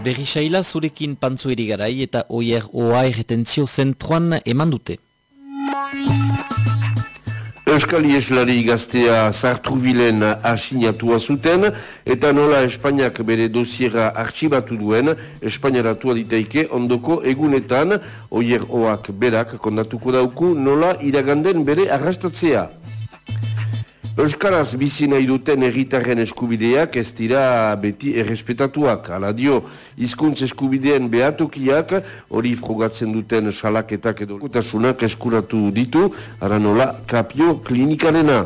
Berrisaila zurekin pantzu garai eta oier oa erretentzio zentroan eman dute. Euskali eslari gaztea zartu bilen asinatua zuten eta nola Espainiak bere dosiera artxibatu duen Espainiaratu aditeike ondoko egunetan oier oak berak kondatuko dauku nola iraganden bere arrastatzea. Euskaraz bizi nahi duten erritarren eskubideak ez dira beti errespetatuak. Ala dio, izkuntz eskubideen behatokiak hori frogatzen duten salaketak edo kutasunak eskuratu ditu, ara nola, kapio klinikarena.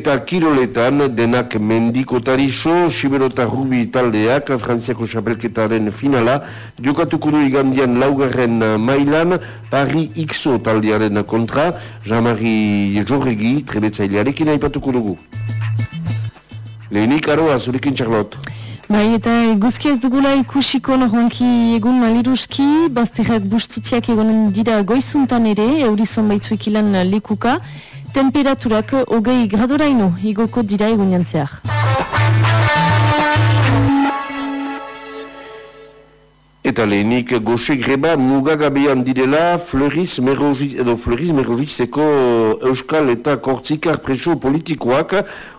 Eta kiroletan denak mendikotari so, Siberota Rubi taldeak, Frantziako Xapelketaren finala, jokatuko du igandian laugarren mailan, Paris Xo taldearen kontra, Jean-Marie Jorregi, trebetzailearekin aipatuko dugu. Lehenik, aroa, zurekin txarlot. Bai, eta guzki ez dugula ikusiko noronki egun maliruski, bazterrak bustitziak egonen dira goizuntan ere, eurizon baitzuek ilan lekuka, temperaturak hogei gradoraino igoko dira egun zehar. Eta lehenik goxe greba mugagabean direla Fleuris Merrogiz edo Fleuris Merrogizeko Euskal eta Kortzikar preso politikoak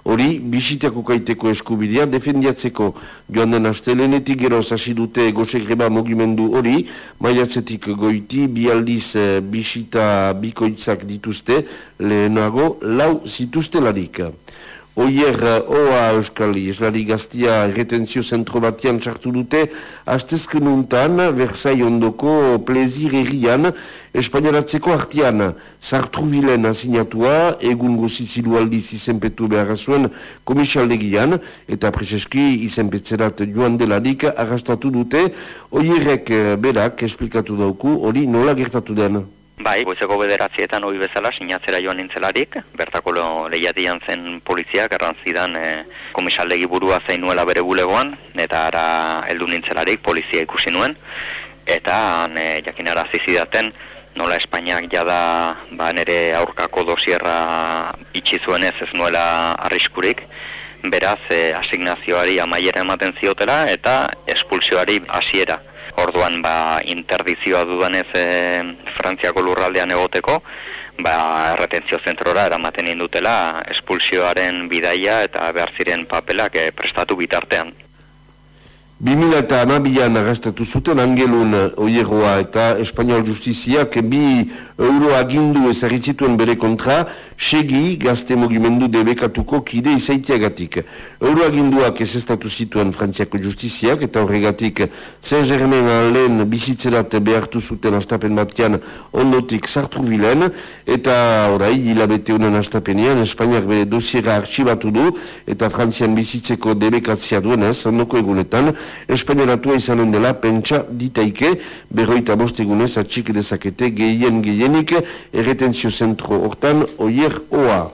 hori bisiteako kaiteko eskubidea defendiatzeko joan den astelenetik gero dute goxe greba mugimendu hori maiatzetik goiti bi aldiz eh, bisita bikoitzak dituzte lehenago lau zituztelarik. Oier oa euskali, eslari gaztia retentzio zentro batian txartu dute, hastezken untan, Versai ondoko plezir errian, Espainiaratzeko artian, sartru bilen asinatua, egun gozizilu aldiz izenpetu behar zuen komisaldegian, eta preseski izenpetzerat joan delarik arrastatu dute, oierrek berak esplikatu dauku, hori nola gertatu den. Bai, goizeko bederatzietan hori bezala sinatzera joan nintzelarik, bertako lehiatian zen poliziak errantzidan e, komisaldegi burua zein nuela bere bulegoan, eta ara heldu nintzelarik polizia ikusi nuen, eta e, jakinara zizidaten nola Espainiak jada ba, nere aurkako dosierra itxi zuenez ez nuela arriskurik, beraz e, asignazioari amaiera ematen ziotela eta espulsioari hasiera orduan ba, interdizioa dudanez e, Frantziako lurraldean egoteko, ba, erretentzio zentrora eramaten indutela espulsioaren bidaia eta behar ziren papelak e, prestatu bitartean. 2000 eta anabian agastatu zuten angelun oierroa eta Espainiol Justiziak bi euro agindu ezagitzituen bere kontra, segi gazte mugimendu debekatuko kide izaiteagatik. Euro aginduak ez estatu zituen Frantziako Justiziak eta horregatik germen lehen bizitzerat behartu zuten astapen batian ondotik sartu bilen eta orai hilabete honen astapenean Espainiak bere dosiera archibatu du eta Frantzian bizitzeko debekatzia duenez ondoko egunetan Espainiaratua izanen dela pentsa ditaike berroita bostegunez atxik dezakete gehien gehien lehenik erretentzio zentro hortan oier oa.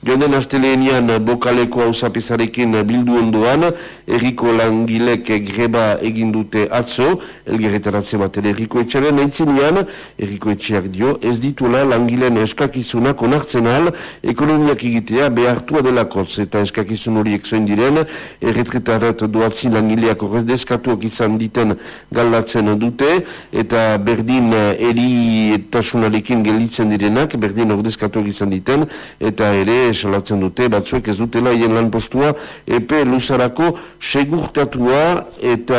Jonden asteleenian bokaleko hausapezarekin bildu ondoan, erriko langilek greba egindute atzo, elgerretaratze bat ere erriko etxaren, eitzinean, erriko etxeak dio, ez dituela langileen eskakizunak onartzen al, ekonomiak egitea behartua delakotz, eta eskakizun horiek zoin diren, erretretarat doatzi langileak horrezdeskatuak izan diten galdatzen dute, eta berdin eri etasunarekin gelitzen direnak, berdin horrezdeskatuak izan diten, eta ere salatzen dute, batzuek ez dutela hien lan postua, epe luzarako segurtatua eta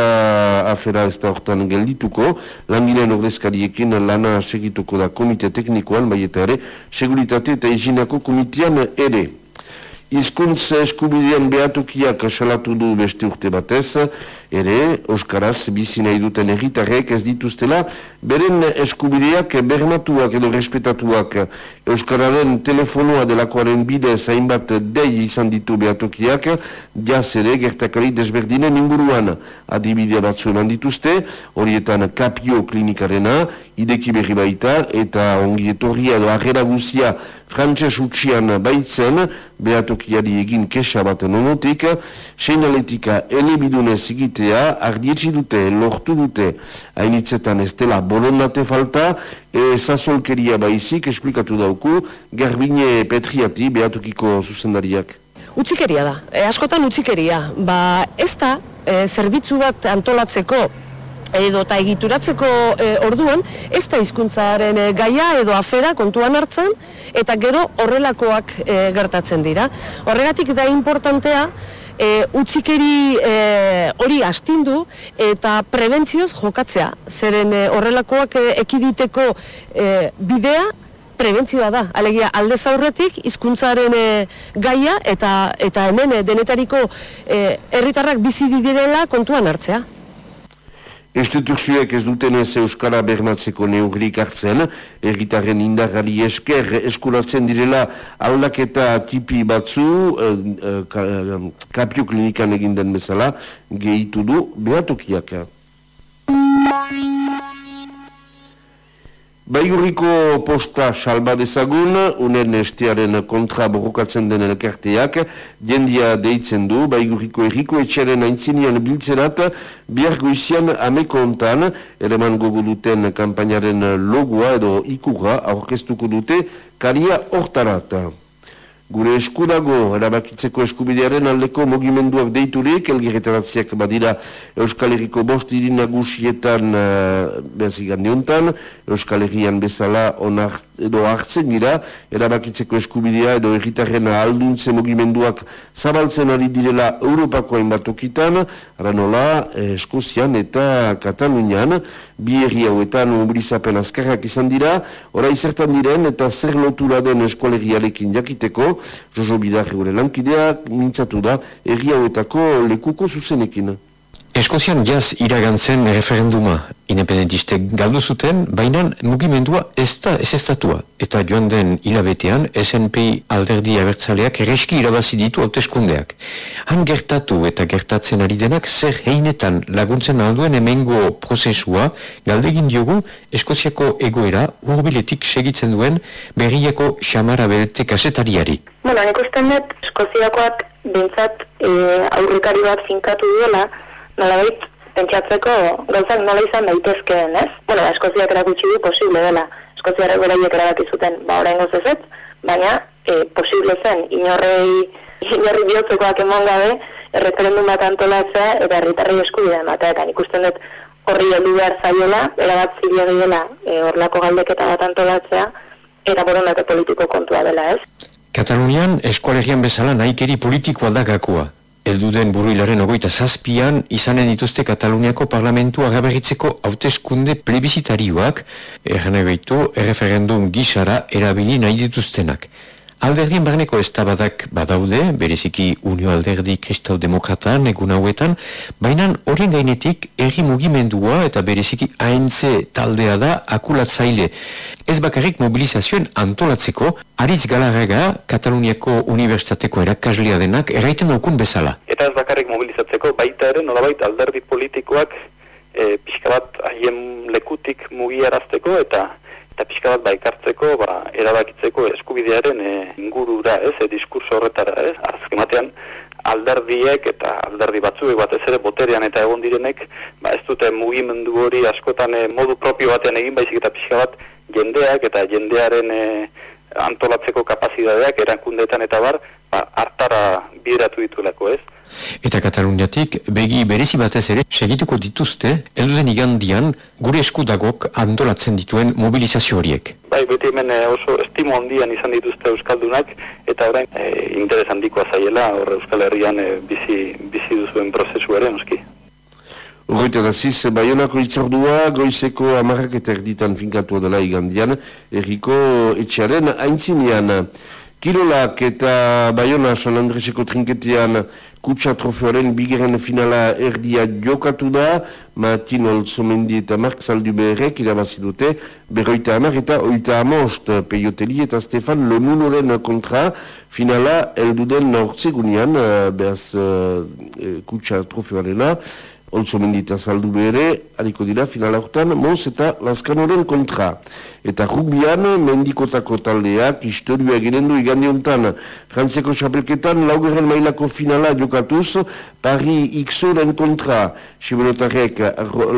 afera ez da hortan geldituko, langilean ordezkariekin lana segituko da komite teknikoan, bai eta ere, seguritate eta higienako komitean ere. Izkuntz eskubidean behatukiak salatu du beste urte batez, ere, Euskaraz bizi nahi duten erritarrek ez dituztela, beren eskubideak bermatuak edo respetatuak. Euskararen telefonoa delakoaren bide zainbat dei izan ditu behatukiak, jaz ere gertakari desberdinen inguruan. Adibidea batzu eman dituzte, horietan kapio klinikarena, ideki berri baita, eta ongi etorria edo agera guzia frantxas utxian baitzen, behatokiari egin kesa baten onotik, seinaletika elebidunez egitea, ardietsi dute, lortu dute, hainitzetan ez dela bolondate falta, ezazolkeria baizik, esplikatu dauku, garbine petriati behatukiko zuzendariak. Utzikeria da, e, askotan utzikeria, ba ez da e, zerbitzu bat antolatzeko edo eta egituratzeko e, orduan, ez da hizkuntzaren e, gaia edo afera kontuan hartzen, eta gero horrelakoak e, gertatzen dira. Horregatik da importantea, e, utzikeri e, hori astindu eta prebentzioz jokatzea. Zeren e, horrelakoak e, ekiditeko e, bidea, prebentzioa da. Alegia, alde zaurretik, hizkuntzaren e, gaia eta eta hemen e, denetariko herritarrak bizi direla kontuan hartzea. Instituzioek ez duten ez Euskara bermatzeko neugrik hartzen, erritaren indarrari esker eskuratzen direla aldaketa tipi batzu, eh, eh, kapio klinikan egin den bezala, gehitu du behatokiak. Baigurriko posta salba dezagun, unen estearen kontra borrokatzen den elkarteak, jendia deitzen du, baigurriko erriko etxaren aintzinian biltzenat, bihar goizian ameko ontan, eleman gogo duten kampainaren logoa edo ikurra aurkeztuko dute, karia hortarata. Gure eskudago, erabakitzeko eskubidearen aldeko mogimenduak deiturik, elgirretaratziak badira Euskal Herriko bost irinagusietan uh, eh, behazigan diontan, Euskal Herrian bezala onar, edo hartzen dira, erabakitzeko eskubidea edo erritarren alduntze mogimenduak zabaltzen ari direla Europako hainbat okitan, aranola, eh, Eskozian eta Katalunian, bi herri hauetan mobilizapen azkarrak izan dira, ora izertan diren eta zer lotura den eskualegialekin jakiteko, Jojo Bidar gure lankidea mintzatu da herri hauetako lekuko zuzenekin. Eskozian jaz iragantzen referenduma independentiste galdu zuten, baina mugimendua ez da ez estatua. Eta joan den hilabetean SNP alderdi abertzaleak erreski irabazi ditu hauteskundeak. Han gertatu eta gertatzen ari denak zer heinetan laguntzen alduen emengo prozesua galdegin diogu Eskoziako egoera urbiletik segitzen duen berriako xamara belte kasetariari. Bueno, nik usten dut Eskoziakoak bintzat e, eh, aurrekari bat finkatu duela, nolabait pentsatzeko gauzak nola izan daitezkeen, ez? Bueno, Eskoziak erakutsi du posible dela. Eskoziarek beraiek erabaki zuten, ba oraingo ez baina e, posible zen inorrei inorri bihotzekoak emon gabe erreferendum bat antolatzea eta herritarrei eskubidea ematea eta ikusten dut horri heldu behar zaiola, erabat zilea dela e, orlako galdeketa bat antolatzea eta borondate politiko kontua dela, ez? Katalunian eskualegian bezala nahikeri politikoa da gakua. Elduden buruilaren ogoita zazpian, izanen dituzte Kataluniako parlamentu agaberritzeko hauteskunde plebizitarioak, erren egeitu, erreferendum gisara erabili nahi dituztenak. Alderdien barneko estabadak badaude, bereziki Unio Alderdi Kristau Demokratan egun hauetan, baina horien gainetik erri mugimendua eta bereziki ANC taldea da akulatzaile. Ez bakarrik mobilizazioen antolatzeko, Ariz Galarrega, Kataluniako Unibertsitateko erakaslea denak, erraiten okun bezala. Eta ez bakarrik mobilizatzeko, baita ere, nolabait alderdi politikoak e, pixka bat haien lekutik mugiarazteko eta eta pixka bat baikartzeko, ba, erabakitzeko eskubidearen e, ingurura, ez, e, diskurso horretara, ez, azkematean alderdiek eta alderdi batzuek batez ere boterean eta egon direnek, ba, ez dute mugimendu hori askotan e, modu propio batean egin baizik eta pixka bat jendeak eta jendearen e, antolatzeko kapazidadeak erakundeetan eta bar, ba, hartara bideratu dituelako, ez. Eta Kataluniatik begi berezi batez ere segituko dituzte elduden igandian gure eskudagok antolatzen dituen mobilizazio horiek. Bai, beti hemen eh, oso estimo handian izan dituzte Euskaldunak eta orain e, interes handikoa zaiela hor Euskal Herrian e, bizi, bizi duzuen prozesu ere, noski. Horreita da ziz, Bayonako itzordua goizeko amarrak eta erditan finkatua dela igandian, erriko etxearen aintzinean. Kirolak eta Bayona San Andreseko trinketian kutsa trofeoaren bigeren finala erdia jokatu da, Martin Olzomendi eta Mark Zalduberrek irabazi dute, berroita amar eta oita amost peioteli eta Stefan Lonunoren kontra. Finala elduden nortzegunian, eh, behaz uh, kutsa trofeoarena, Olzo mendita saldu bere, hariko dira finala hortan, Mons eta Laskanoren kontra. Eta rugbian, mendikotako taldeak, historioa eginen du igande honetan, Frantziako xapelketan, laugerren mailako finala jokatuz, Paris Xoren kontra, Siberotarek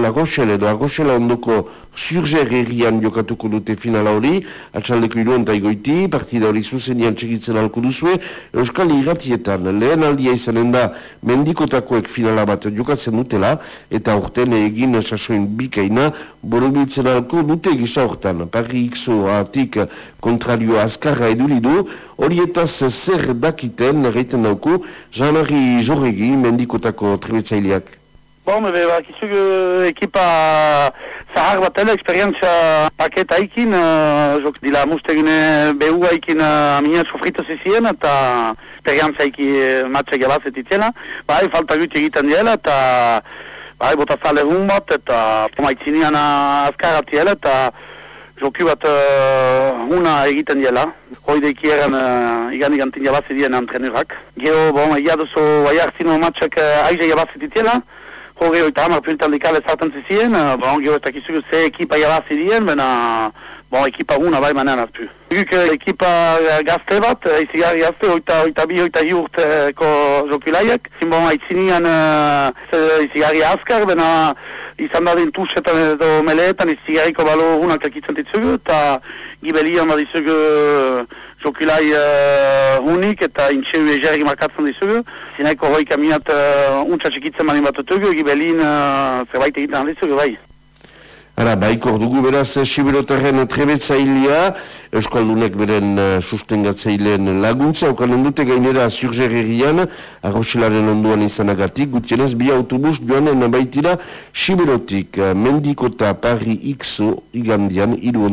La Rochelle edo Arrochela ondoko Zurger errian jokatuko dute finala hori, atxaldeko iruan taigoiti, partida hori zuzenian txegitzen alko duzue, Euskal Iratietan lehen aldia izanen da mendikotakoek finala bat jokatzen dutela, eta orten egin sasoin bikaina, borobiltzen alko dute gisa hortan. Parri ikso atik kontrario azkarra eduridu, horietaz zer dakiten, reiten dauko, Jean-Marie Jorregi mendikotako trebetzaileak. Bon, ebe, bak, izug ekipa zahar bat dela, eksperientzia paketa ikin, uh, jok dila mustegine behu ikin uh, amina sofrito zizien, eta eksperientzia iki uh, matxe galazet itzela. Bai, falta gut egiten diela, eta bai, bota zale egun bat, eta maitzinian azkarat diela, eta joku bat uh, una egiten diela. Hoi deiki eran uh, igan igantin jabazi dien antrenurak. Gero, bon, egia duzu, hartzino matxak uh, aize jabazet itzela, Hore oita hamar puntan dikale zartan zizien, uh, bon, gero eta kizugu ze ekipa jalazi dien, bena, bon, ekipa una bai manean azpu. Guk ekipa gazte bat, izigarri gazte, oita, oita bi, oita hi urteko jokulaiak. Zinbon, aitzinian uh, izigarri azkar, bena izan dadin tusetan edo meleetan izigarriko balo unak ekitzen ditzugu, eta gibelian badizugu jokulai uh, unik eta intxeu egerri markatzen dizugu. Zinaiko hoi kaminat uh, untsa txikitzen mani bat dutugu, gibelin uh, zerbait egiten dizugu bai. Ara, baiko dugu beraz, Siberotarren trebetzailea, Euskaldunek beren uh, sustengatzaileen laguntza, okanen dute gainera zurgerrerian, arroxilaren onduan izanagatik, gutienez, bi autobus joanen baitira Siberotik, uh, Mendikota Parri Xo igandian, iru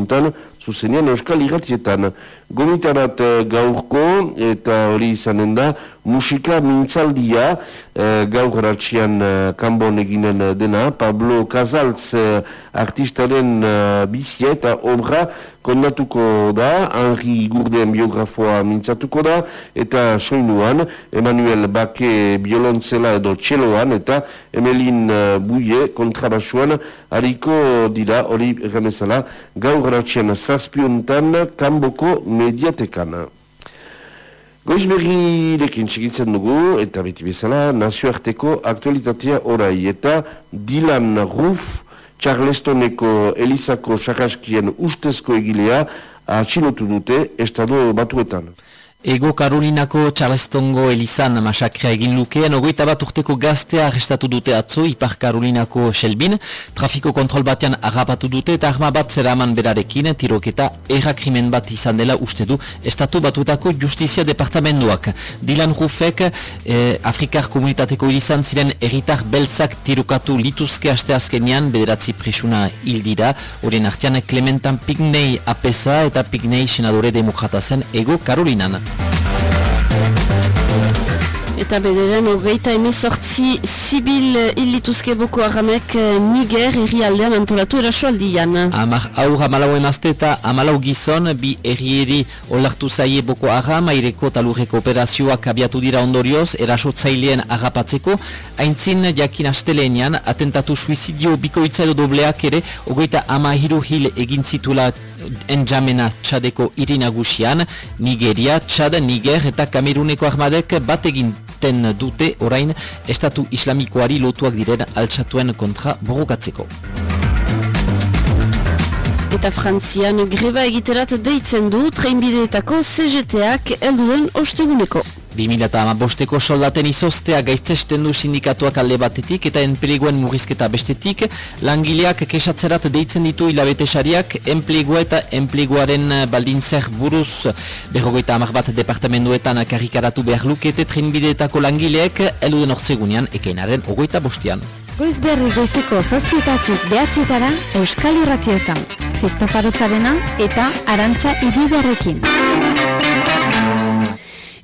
zuzenean Euskal Iratietan. Gomitarat uh, gaurko, eta hori izanen da, musika mintzaldia, uh, gaur ratxian uh, kanbon eginen dena, Pablo Casals uh, artistaren uh, bizia eta obra, kondatuko da, Henri Gurden biografoa mintzatuko da, eta soinuan, Emmanuel Bake biolontzela edo txeloan, eta Emelin uh, Buie kontrabasuan, hariko dira, hori remezala, gaur ratxian zazpiontan, kanboko mediatekan. Goiz berri lekin txigitzen dugu, eta beti bezala, nazioarteko aktualitatea orai, eta Dylan Ruf, Charlestoneko Elizako Sakaskien ustezko egilea atxilotu dute estado batuetan. Ego Karolinako Charlestongo Elizan masakrea egin lukeen, ogoita bat urteko gaztea arrestatu dute atzo, Ipar Karolinako Shelbin, trafiko kontrol batean agapatu dute eta arma bat zeraman berarekin, tiroketa errakrimen bat izan dela uste du Estatu batuetako Justizia Departamentoak. Dylan Rufek, eh, Afrikar komunitateko Elizan ziren eritar beltzak tirokatu lituzke aste azkenean, bederatzi presuna hildira, horien artean Clementan Pignei apesa eta Pignei senadore demokrata zen Ego Karolinan. Eta bederen, hogeita emezortzi zibil illituzke boko haramek eh, Niger erri aldean antolatu eraso aldian. Amar aur amalau emazte eta amalau gizon, bi errieri olartu zaie boko haram, aireko talurreko operazioak abiatu dira ondorioz, eraso tzailean agapatzeko, haintzin jakin astelenean, atentatu suizidio bikoitza edo dobleak ere, hogeita ama hiru hil egin zitula enjamena txadeko irinagusian, Nigeria, Txad, Niger eta Kameruneko armadek bat egin ten dute orain estatu islamikoari lotuak diren altsatuen kontra borrokatzeko. Eta Frantzian greba egiterat deitzen du treinbideetako CGT-ak elduden osteguneko. 2008ko soldaten izostea gaitzesten du sindikatuak alde batetik eta enpleguen murrizketa bestetik, langileak kesatzerat deitzen ditu hilabetesariak enplegua eta enpleguaren baldintzer buruz berrogeita amak bat departamentoetan karrikaratu behar lukete trenbideetako langileek eluden ortsegunean ekeinaren ogoita bostian. Goiz berri goizeko zazpietatik behatzietara Euskal Irratietan. Kristofarotzarena eta Arantxa Ididarrekin.